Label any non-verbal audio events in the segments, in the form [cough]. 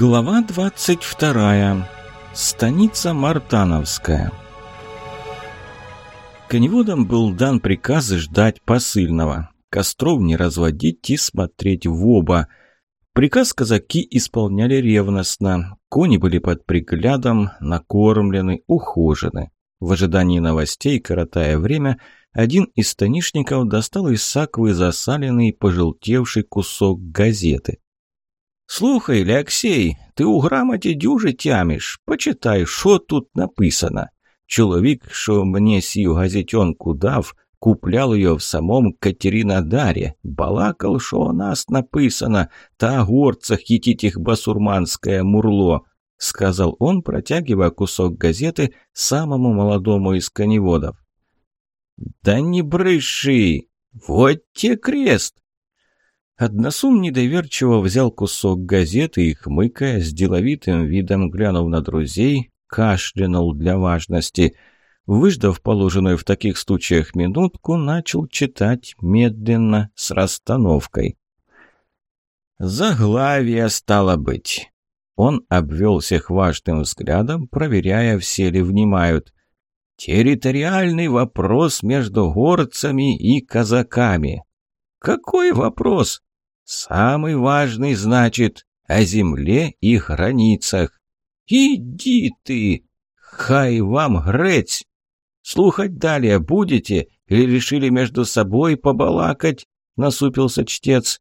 Глава 22. Станица Мартановская. Коневодам был дан приказ ждать посыльного. Костров не разводить и смотреть в оба. Приказ казаки исполняли ревностно. Кони были под приглядом, накормлены, ухожены. В ожидании новостей, коротая время, один из станишников достал из саквы засаленный, пожелтевший кусок газеты. «Слухай, Алексей, ти у грамоті дюже тямиш. Почитай, що тут написано. Чоловік, що мені сію газетенку дав, куплял ее в самом Катеринодаре, балакал, что у нас написано, та о горцах етить басурманское мурло, сказал он, протягивая кусок газеты самому молодому из коневодов. «Да не брыши! Вот те крест! Односум недоверчиво взял кусок газеты и, хмыкая, с деловитым видом глянув на друзей, кашлянул для важности. Выждав положенную в таких случаях минутку, начал читать медленно, с расстановкой. «Заглавие стало быть». Он обвел всех важным взглядом, проверяя, все ли внимают. «Территориальный вопрос между горцами и казаками». «Какой вопрос?» Самый важный, значит, о земле и границах. Иди ты! Хай вам грець! Слухать далее будете или решили между собой побалакать? Насупился чтец.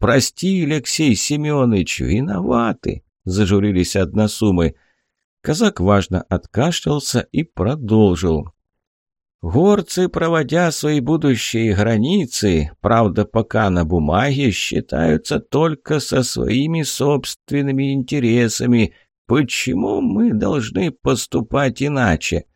Прости, Алексей Семенович, виноваты, зажурились односумы. Казак важно откашлялся и продолжил. Горцы, проводя свои будущие границы, правда, пока на бумаге, считаются только со своими собственными интересами. Почему мы должны поступать иначе?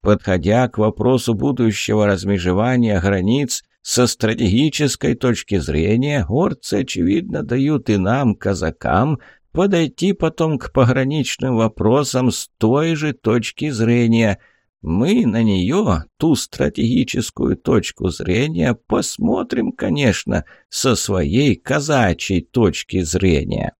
Подходя к вопросу будущего размежевания границ со стратегической точки зрения, горцы, очевидно, дают и нам, казакам, подойти потом к пограничным вопросам с той же точки зрения – мы на нее, ту стратегическую точку зрения, посмотрим, конечно, со своей казачьей точки зрения.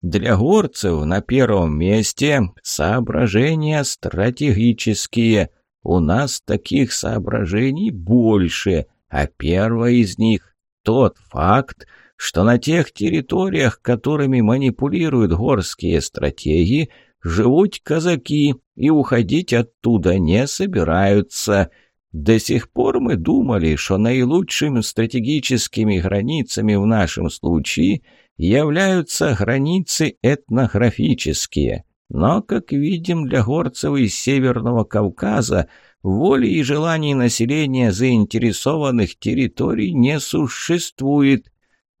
Для горцев на первом месте соображения стратегические. У нас таких соображений больше, а первое из них – тот факт, что на тех территориях, которыми манипулируют горские стратеги, живут казаки и уходить оттуда не собираются. До сих пор мы думали, что наилучшими стратегическими границами в нашем случае являются границы этнографические. Но, как видим, для горцев из Северного Кавказа воли и желаний населения заинтересованных территорий не существует.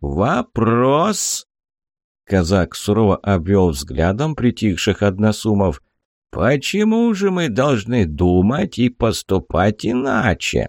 Вопрос Казак сурово обвел взглядом притихших односумов. «Почему же мы должны думать и поступать иначе?»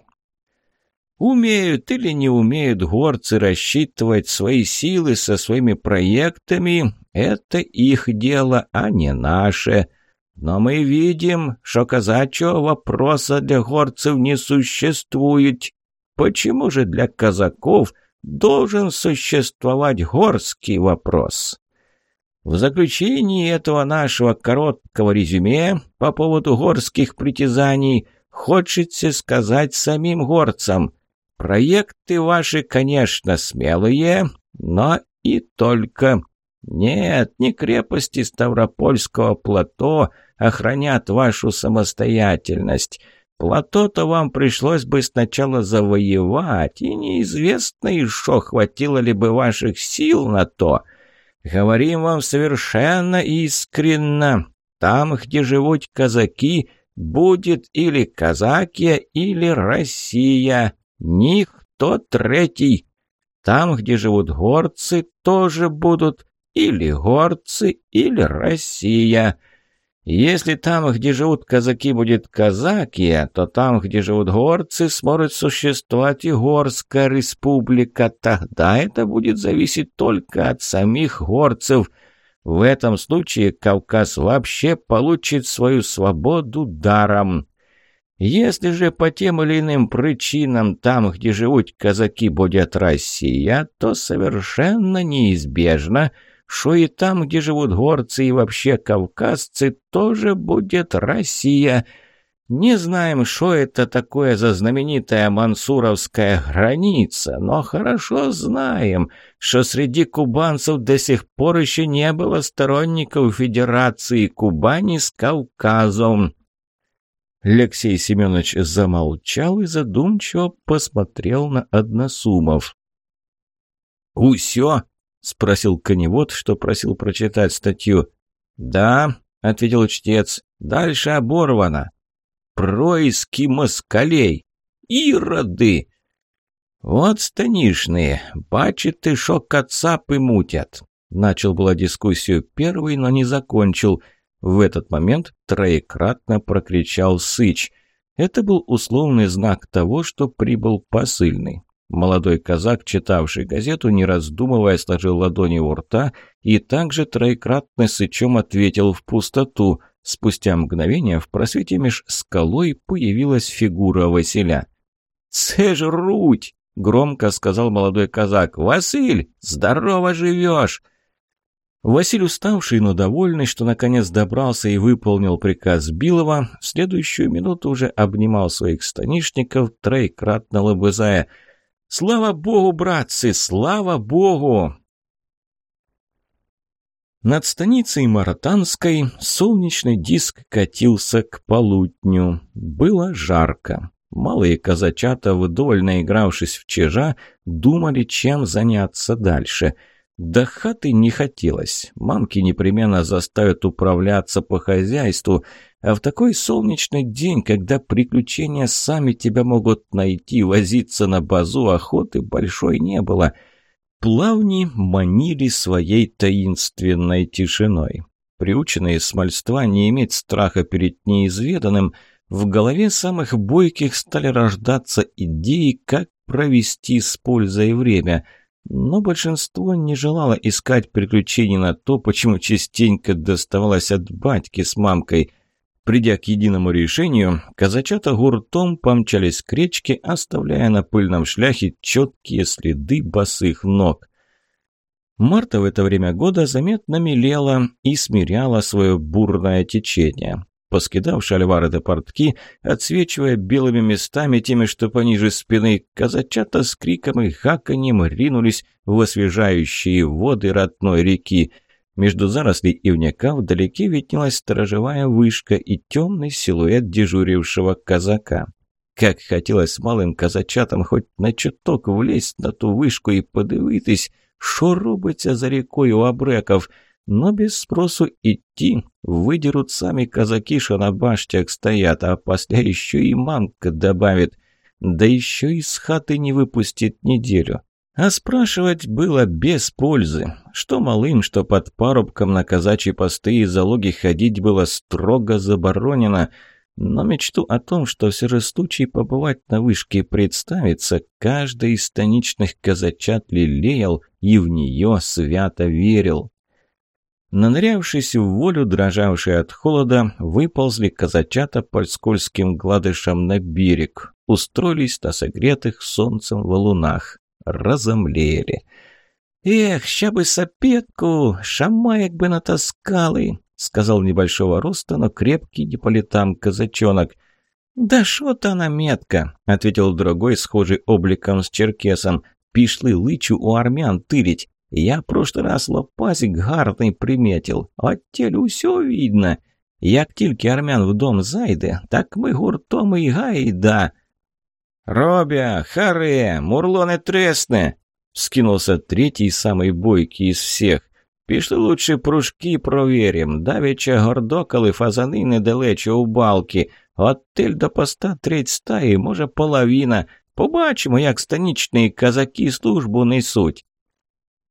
Умеют или не умеют горцы рассчитывать свои силы со своими проектами, это их дело, а не наше. Но мы видим, что казачьего вопроса для горцев не существует. Почему же для казаков – должен существовать горский вопрос. В заключении этого нашего короткого резюме по поводу горских притязаний хочется сказать самим горцам, проекты ваши, конечно, смелые, но и только. Нет, не крепости Ставропольского плато охранят вашу самостоятельность. Плато-то вам пришлось бы сначала завоевать, и неизвестно еще, хватило ли бы ваших сил на то. Говорим вам совершенно искренно. Там, где живут казаки, будет или Казакия, или Россия. Никто третий. Там, где живут горцы, тоже будут или горцы, или Россия. Если там, где живут казаки, будет казакия, то там, где живут горцы, сможет существовать и горская республика. Тогда это будет зависеть только от самих горцев. В этом случае Кавказ вообще получит свою свободу даром. Если же по тем или иным причинам там, где живут казаки, будет Россия, то совершенно неизбежно – что и там, где живут горцы и вообще кавказцы, тоже будет Россия. Не знаем, что это такое за знаменитая мансуровская граница, но хорошо знаем, что среди кубанцев до сих пор еще не было сторонников Федерации Кубани с Кавказом. Алексей Семенович замолчал и задумчиво посмотрел на Односумов. «Усё?» — спросил коневод, что просил прочитать статью. «Да», — ответил чтец, — «дальше оборвано». «Происки москалей! Ироды!» «Вот станишные, бачите, шо кацапы мутят!» Начал была дискуссию первый, но не закончил. В этот момент троекратно прокричал Сыч. Это был условный знак того, что прибыл посыльный. Молодой казак, читавший газету, не раздумывая, сложил ладони у рта и также троекратно сычом ответил в пустоту. Спустя мгновение в просвете меж скалой появилась фигура Василя. «Це ж руть!» — громко сказал молодой казак. «Василь, здорово живешь!» Василь, уставший, но довольный, что наконец добрался и выполнил приказ Билова, в следующую минуту уже обнимал своих станишников, троекратно лобызая — Слава Богу, братцы, слава Богу! Над станицей Маратанской солнечный диск катился к полудню. Было жарко. Малые казачата, вдоволь наигравшись в чижа, думали, чем заняться дальше – до хаты не хотелось. Мамки непременно заставят управляться по хозяйству, а в такой солнечный день, когда приключения сами тебя могут найти, возиться на базу, охоты большой не было. Плавни манили своей таинственной тишиной. Приученные с мальства не иметь страха перед неизведанным, в голове самых бойких стали рождаться идеи, как провести с пользой время – но большинство не желало искать приключений на то, почему частенько доставалось от батьки с мамкой. Придя к единому решению, казачата гуртом помчались к речке, оставляя на пыльном шляхе четкие следы босых ног. Марта в это время года заметно мелела и смиряла свое бурное течение поскидав шальвары до портки, отсвечивая белыми местами теми, что пониже спины, казачата с криком и хаканьем ринулись в освежающие воды родной реки. Между зарослей ивняка вдалеке виднелась сторожевая вышка и темный силуэт дежурившего казака. Как хотелось малым казачатам хоть на чуток влезть на ту вышку и подивитись, що робиться за рекой у обреков – но без спросу идти выдерут сами казаки, что на баштях стоят, а после еще и мамка добавит. Да еще и с хаты не выпустит неделю. А спрашивать было без пользы. Что малым, что под парубком на казачьи посты и залоги ходить было строго заборонено. Но мечту о том, что все же случай побывать на вышке представится, каждый из станичных казачат лелеял и в нее свято верил. Нанырявшись в волю, дрожавшие от холода, выползли казачата под скользким гладышем на берег, устроились на согретых солнцем валунах, разомлели. «Эх, ща бы сапетку, шамаек бы натаскали!» — сказал небольшого роста, но крепкий не по летам казачонок. «Да шо-то она метка!» — ответил другой, схожий обликом с черкесом. «Пішли лычу у армян тырить. Я прошлый раз лопасик гарний приметил, а телю усё видно. Як тільки армян в дом зайде, так ми гуртом і гайда. «Робя, харе, мурло не тресне!» Скинулся третий, самый бойкий из всех. «Пішли лучше пружки проверим. Давеча гордокали фазани недалече у балки. Отель до поста треть стаї, може половина. Побачимо, як станічні казаки службу несуть».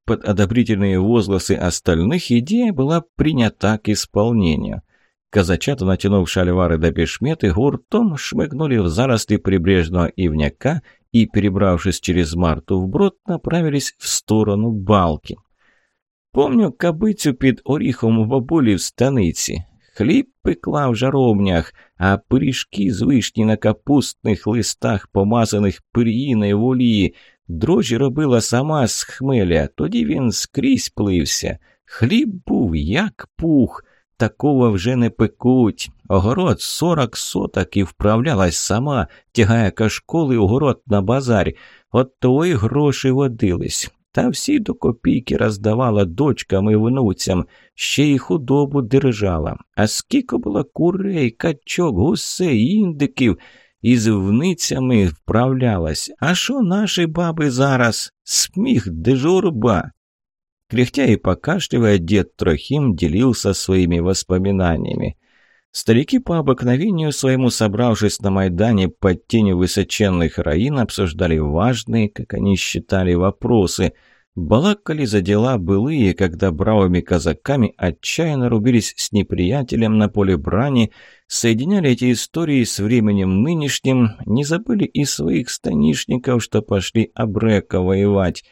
Под одобрительные возгласы остальных идея была принята к исполнению. Казачата, натянув шальвары до бешметы, гуртом шмыгнули в заросли прибрежного ивняка и, перебравшись через Марту вброд, направились в сторону балки. Помню кабицю під оріхом у бабулі в станиці. Хліб пекла в жаровнях, а пиріжки з вишні на капустних листах, помазаних пир'їною в Дрожжі робила сама з хмеля, тоді він скрізь плився. Хліб був, як пух. Такого вже не пекуть. Огород сорок соток і вправлялась сама, тягає кашколи огород на базарь. От того й гроші водились. Та всі до копійки роздавала дочкам і внуцям, ще й худобу держала. А скільки було курей, качок, гусей, індиків, із вницями вправлялась. А що наші баби зараз? Сміх дежурба. Кряхтя и покашливая, дед Трохим делился своими воспоминаниями. Старики по обыкновению своему, собравшись на Майдане под тенью высоченных раин, обсуждали важные, как они считали, вопросы. Балакали за дела былые, когда бравыми казаками отчаянно рубились с неприятелем на поле брани, соединяли эти истории с временем нынешним, не забыли и своих станишников, что пошли обрека воевать.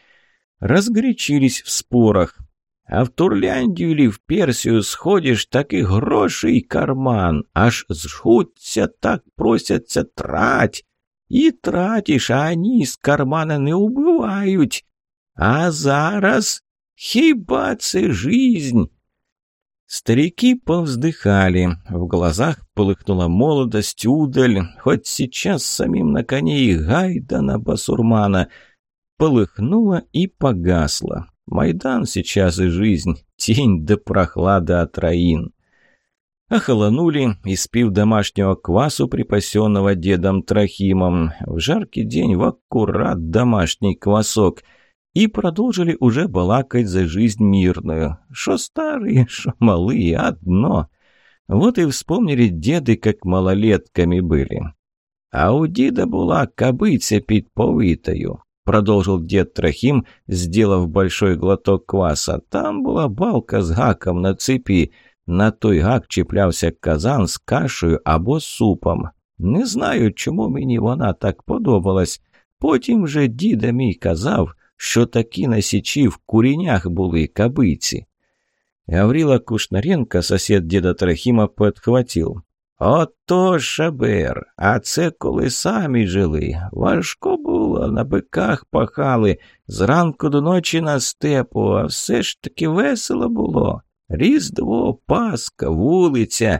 Разгорячились в спорах. А в Турляндію или в Персію сходиш, так і грошей карман. Аж зжуться, так просяться трать. І тратиш, а они з кармана не убивають. А зараз хіба це жизнь? Старики повздыхали, в глазах полыхнула молодость, удаль, хоть сейчас самим на коне и гайда на басурмана. Полыхнула и погасла. Майдан сейчас и жизнь, тень да прохлада от раин. Охолонули, испив домашнего квасу, припасенного дедом Трохимом. В жаркий день в аккурат домашний квасок И продолжили уже балакать за жизнь мирную. Шо старые, [laughs] шо малые, одно. Вот и вспомнили деды, как малолетками были. А у деда была кобыця підповитою. Продолжил дед Трохим, сделав большой глоток кваса. Там была балка с гаком на цепи. На той гак чіплявся казан з кашею або супом. Не знаю, чому мені вона так подобалась. Потім вже діда мій казав, що такі на січі в курінях були кабиці. Гаврила Кушнаренко, сосед діда Трохима, подхватив. Ото шабер, а це коли самі жили. Важко було, на биках пахали, зранку до ночі на степу, а все ж таки весело було. Різдво, Пасха, вулиця.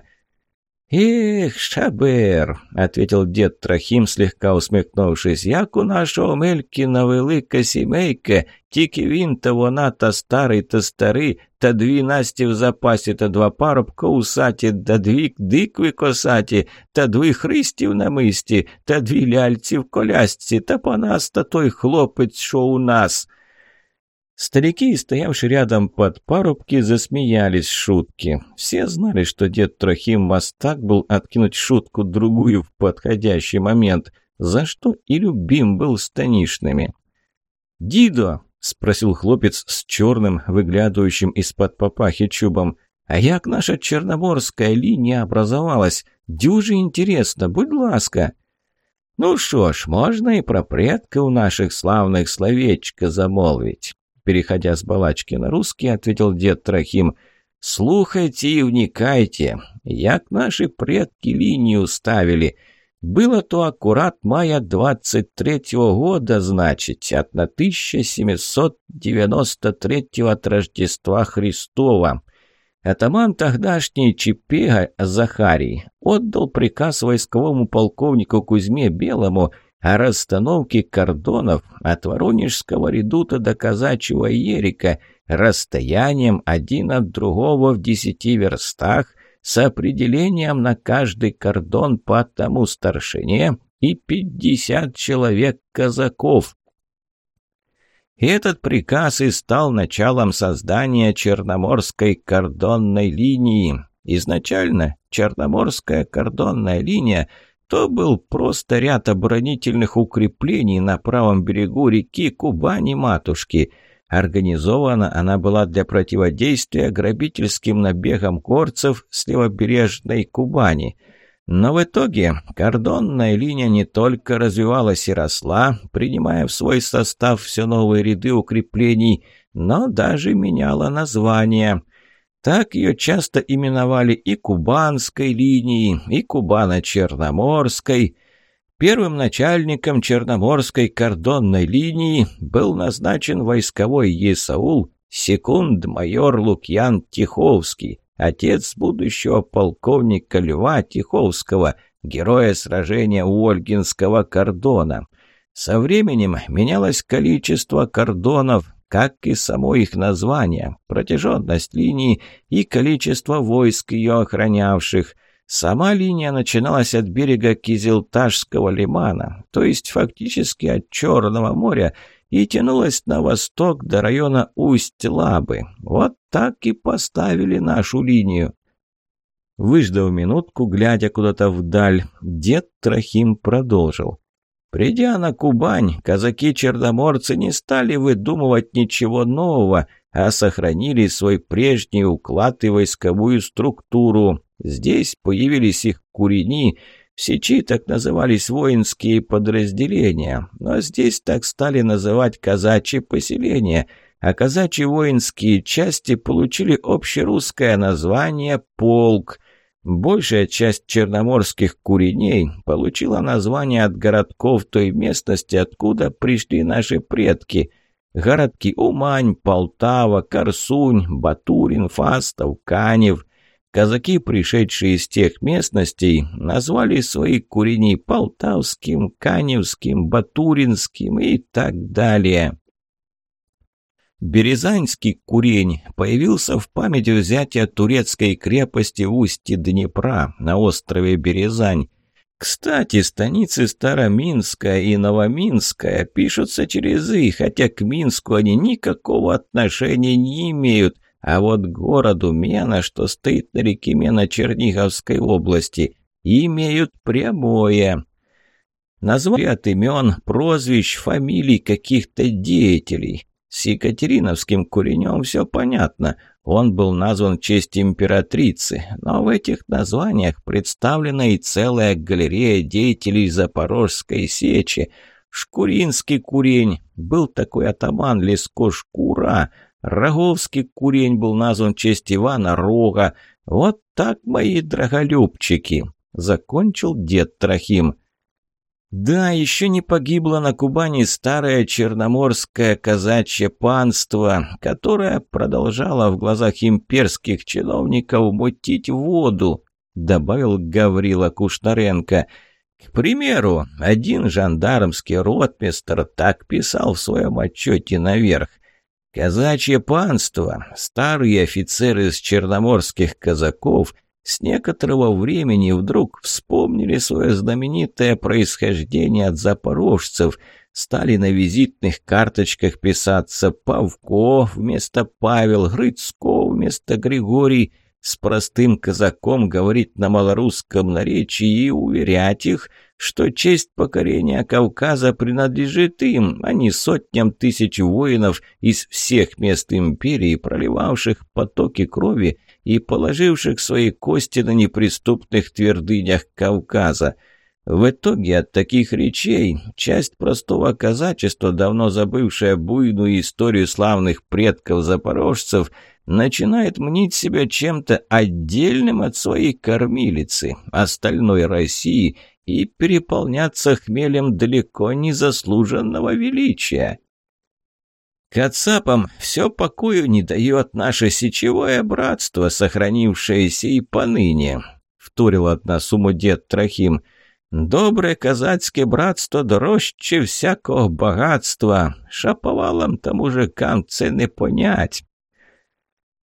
«Эх, шабер!» — ответил дед Трохим, слегка усміхнувшись. «Як у нашого Мелькіна велика сімейка, тільки він та вона, та старий, та старий, та дві насті в запасі, та два парубка усаті, та дві дикви косаті, та дві христів на мисті, та дві ляльці в колясці, та по нас та той хлопець, що у нас». Старики, стоявшие рядом под парубки, засмеялись шутки. Все знали, что дед Трохим мастак был откинуть шутку-другую в подходящий момент, за что и любим был станишными. «Дидо!» — спросил хлопец с черным, выглядывающим из-под папахи чубом. «А як наша черноморская линия образовалась? Дюже интересно, будь ласка!» «Ну что ж, можно и про предка у наших славных словечко замолвить». Переходя с балачки на русский, ответил дед Трохим. «Слухайте и вникайте, як наши предки линию ставили. Было то аккурат мая 23-го года, значит, от на 1793 от Рождества Христова». Атаман тогдашний Чепега Захарий отдал приказ войсковому полковнику Кузьме Белому о расстановке кордонов от Воронежского редута до Казачьего Ерика расстоянием один от другого в десяти верстах с определением на каждый кордон по одному старшине и пятьдесят человек казаков. Этот приказ и стал началом создания Черноморской кордонной линии. Изначально Черноморская кордонная линия – то был просто ряд оборонительных укреплений на правом берегу реки Кубани-Матушки. Организована она была для противодействия грабительским набегам горцев с левобережной Кубани. Но в итоге кордонная линия не только развивалась и росла, принимая в свой состав все новые ряды укреплений, но даже меняла название – так ее часто именовали и Кубанской линией, и Кубано-Черноморской. Первым начальником Черноморской кордонной линии был назначен войсковой Есаул секунд-майор Лукьян Тиховский, отец будущего полковника Льва Тиховского, героя сражения у Ольгинского кордона. Со временем менялось количество кордонов, как и само их название, протяженность линии и количество войск ее охранявших. Сама линия начиналась от берега Кизилташского лимана, то есть фактически от Черного моря, и тянулась на восток до района Усть-Лабы. Вот так и поставили нашу линию. Выждав минутку, глядя куда-то вдаль, дед Трохим продолжил. Придя на Кубань, казаки-черноморцы не стали выдумывать ничего нового, а сохранили свой прежний уклад и войсковую структуру. Здесь появились их курени, в Сечи так назывались воинские подразделения, но здесь так стали называть казачьи поселения, а казачьи воинские части получили общерусское название «полк», Большая часть черноморских куреней получила название от городков той местности, откуда пришли наши предки. Городки Умань, Полтава, Корсунь, Батурин, Фастов, Канев. Казаки, пришедшие из тех местностей, назвали свои курени Полтавским, Каневским, Батуринским и так далее. Березанский курень появился в память взятия турецкой крепости в устье Днепра на острове Березань. Кстати, станицы Староминская и Новоминская пишутся через «и», хотя к Минску они никакого отношения не имеют, а вот городу Мена, что стоит на реке Мена Черниговской области, имеют прямое. Название от имен, прозвищ, фамилий каких-то деятелей – с Екатериновским куренем все понятно. Он был назван в честь императрицы, но в этих названиях представлена и целая галерея деятелей Запорожской сечи. Шкуринский курень, был такой атаман Леско Шкура, Роговский курень был назван в честь Ивана Рога. Вот так, мои драголюбчики, закончил дед Трохим. Да, еще не погибло на Кубани старое черноморское казачье панство, которое продолжало в глазах имперских чиновников мутить воду, добавил Гаврила Кушнаренко. К примеру, один жандармский ротмистр так писал в своем отчете наверх. Казачье панство, старые офицеры из черноморских казаков – с некоторого времени вдруг вспомнили свое знаменитое происхождение от запорожцев, стали на визитных карточках писаться Павко вместо Павел, Грыцко вместо Григорий, с простым казаком говорить на малорусском наречии и уверять их, что честь покорения Кавказа принадлежит им, а не сотням тысяч воинов из всех мест империи, проливавших потоки крови и положивших свои кости на неприступных твердынях Кавказа. В итоге от таких речей часть простого казачества, давно забывшая буйную историю славных предков-запорожцев, начинает мнить себя чем-то отдельным от своей кормилицы, остальной России, и переполняться хмелем далеко незаслуженного величия. Кацапам все покою не дает наше сечевое братство, сохранившееся и поныне», — вторил от нас уму дед Трохим. «Доброе казацкое братство дорожче всякого богатства. Шаповалам тому мужикам цены понять».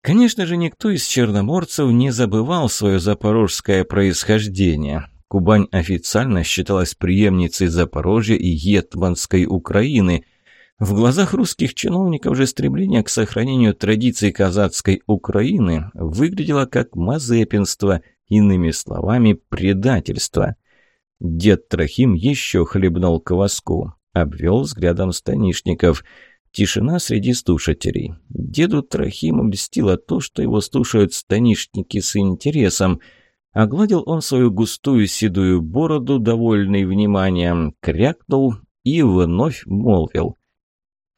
Конечно же, никто из черноморцев не забывал свое запорожское происхождение. Кубань официально считалась преемницей Запорожья и Етманской Украины – в глазах русских чиновников же стремление к сохранению традиций казацкой Украины выглядело как мазепинство, иными словами, предательство. Дед Трохим еще хлебнул кваску, обвел взглядом станишников. Тишина среди слушателей. Деду Трохиму льстило то, что его слушают станишники с интересом. Огладил он свою густую седую бороду, довольный вниманием, крякнул и вновь молвил.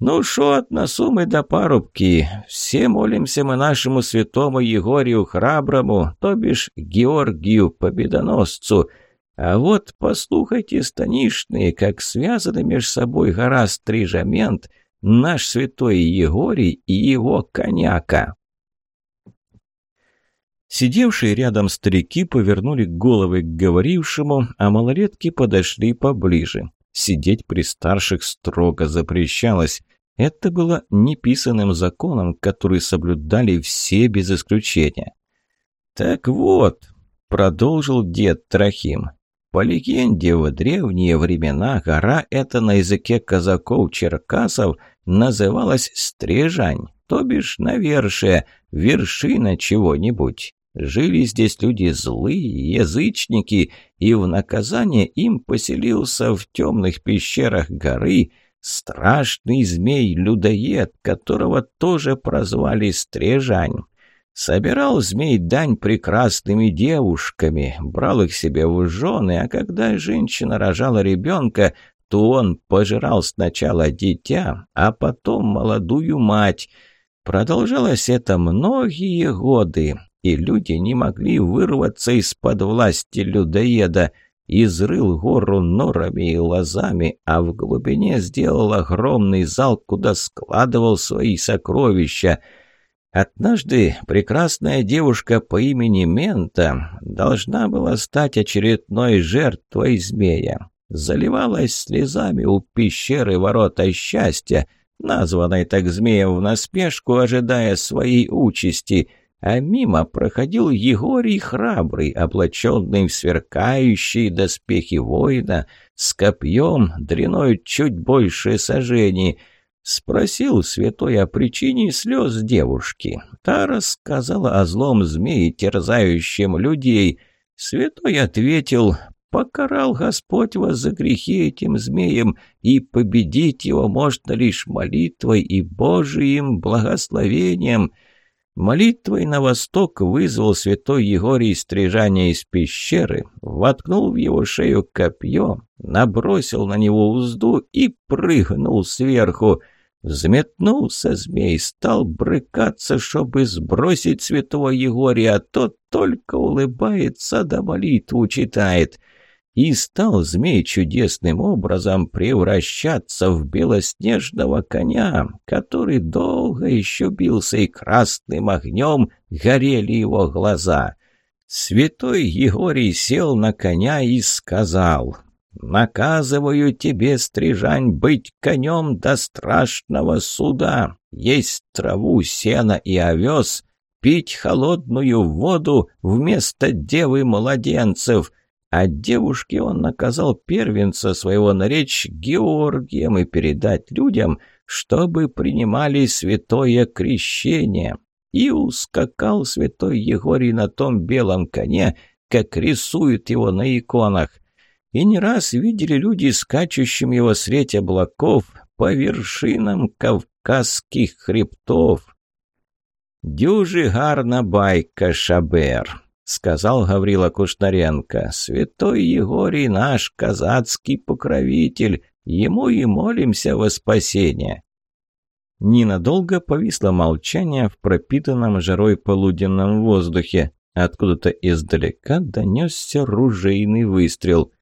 «Ну шо от насу мы до парубки? Все молимся мы нашему святому Егорию Храброму, то бишь Георгию Победоносцу. А вот послухайте, станишные, как связаны между собой гора Стрижамент, наш святой Егорий и его коняка. Сидевшие рядом старики повернули головы к говорившему, а малолетки подошли поближе. Сидеть при старших строго запрещалось. Это было неписанным законом, который соблюдали все без исключения. «Так вот», — продолжил дед Трохим, — «по легенде, в древние времена гора эта на языке казаков-черкасов называлась Стрежань, то бишь навершие, вершина чего-нибудь. Жили здесь люди злые, язычники, и в наказание им поселился в темных пещерах горы страшный змей-людоед, которого тоже прозвали Стрежань. Собирал змей дань прекрасными девушками, брал их себе в жены, а когда женщина рожала ребенка, то он пожирал сначала дитя, а потом молодую мать. Продолжалось это многие годы, и люди не могли вырваться из-под власти людоеда. Изрыл гору норами и лозами, а в глубине сделал огромный зал, куда складывал свои сокровища. Однажды прекрасная девушка по имени Мента должна была стать очередной жертвой змея. Заливалась слезами у пещеры ворота счастья, названной так змеем в наспешку, ожидая своей участи — а мимо проходил Егорий храбрый, облаченный в сверкающие доспехи воина, с копьем, длиной чуть больше сажений. Спросил святой о причине слез девушки. Та рассказала о злом змее, терзающем людей. Святой ответил, «Покарал Господь вас за грехи этим змеем, и победить его можно лишь молитвой и Божиим благословением». Молитвой на восток вызвал святой Егорий стрижания из пещеры, воткнул в его шею копье, набросил на него узду и прыгнул сверху. Взметнулся змей, стал брыкаться, чтобы сбросить святого Егория, а тот только улыбается да молитву читает — и стал змей чудесным образом превращаться в белоснежного коня, который долго еще бился и красным огнем горели его глаза. Святой Егорий сел на коня и сказал «Наказываю тебе, стрижань, быть конем до страшного суда, есть траву, сено и овес, пить холодную воду вместо девы младенцев» а девушке он наказал первенца своего наречь Георгием и передать людям, чтобы принимали святое крещение. И ускакал святой Егорий на том белом коне, как рисуют его на иконах. И не раз видели люди скачущим его средь облаков по вершинам кавказских хребтов. Дюжи гарна байка, Шабер сказал Гаврила Кушнаренко. «Святой Егорий наш казацкий покровитель, ему и молимся во спасение». Ненадолго повисло молчание в пропитанном жарой полуденном воздухе. Откуда-то издалека донесся ружейный выстрел.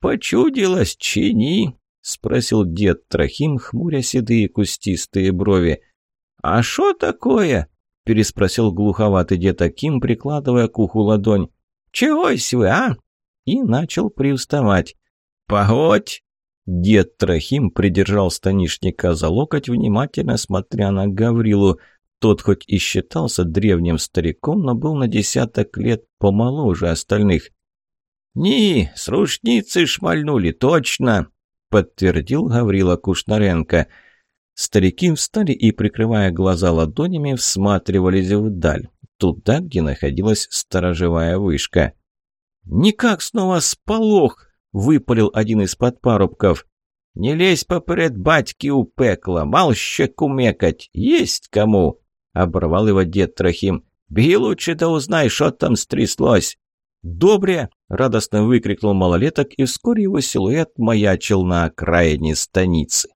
«Почудилось, чини?» — спросил дед Трохим, хмуря седые кустистые брови. «А что такое?» – переспросил глуховатый дед Аким, прикладывая к уху ладонь. «Чегось вы, а?» И начал привставать. «Погодь!» Дед Трохим придержал станишника за локоть, внимательно смотря на Гаврилу. Тот хоть и считался древним стариком, но был на десяток лет помоложе остальных. «Не, с рушницы шмальнули, точно!» — подтвердил Гаврила Кушнаренко. «Кушнаренко!» Старики встали и, прикрывая глаза ладонями, всматривались вдаль, туда, где находилась сторожевая вышка. «Никак снова сполох!» — выпалил один из подпарубков. «Не лезь поперед батьки у пекла, мал ще кумекать, есть кому!» — оборвал его дед Трохим. «Беги лучше да узнай, что там стряслось!» «Добре!» — радостно выкрикнул малолеток, и вскоре его силуэт маячил на окраине станицы.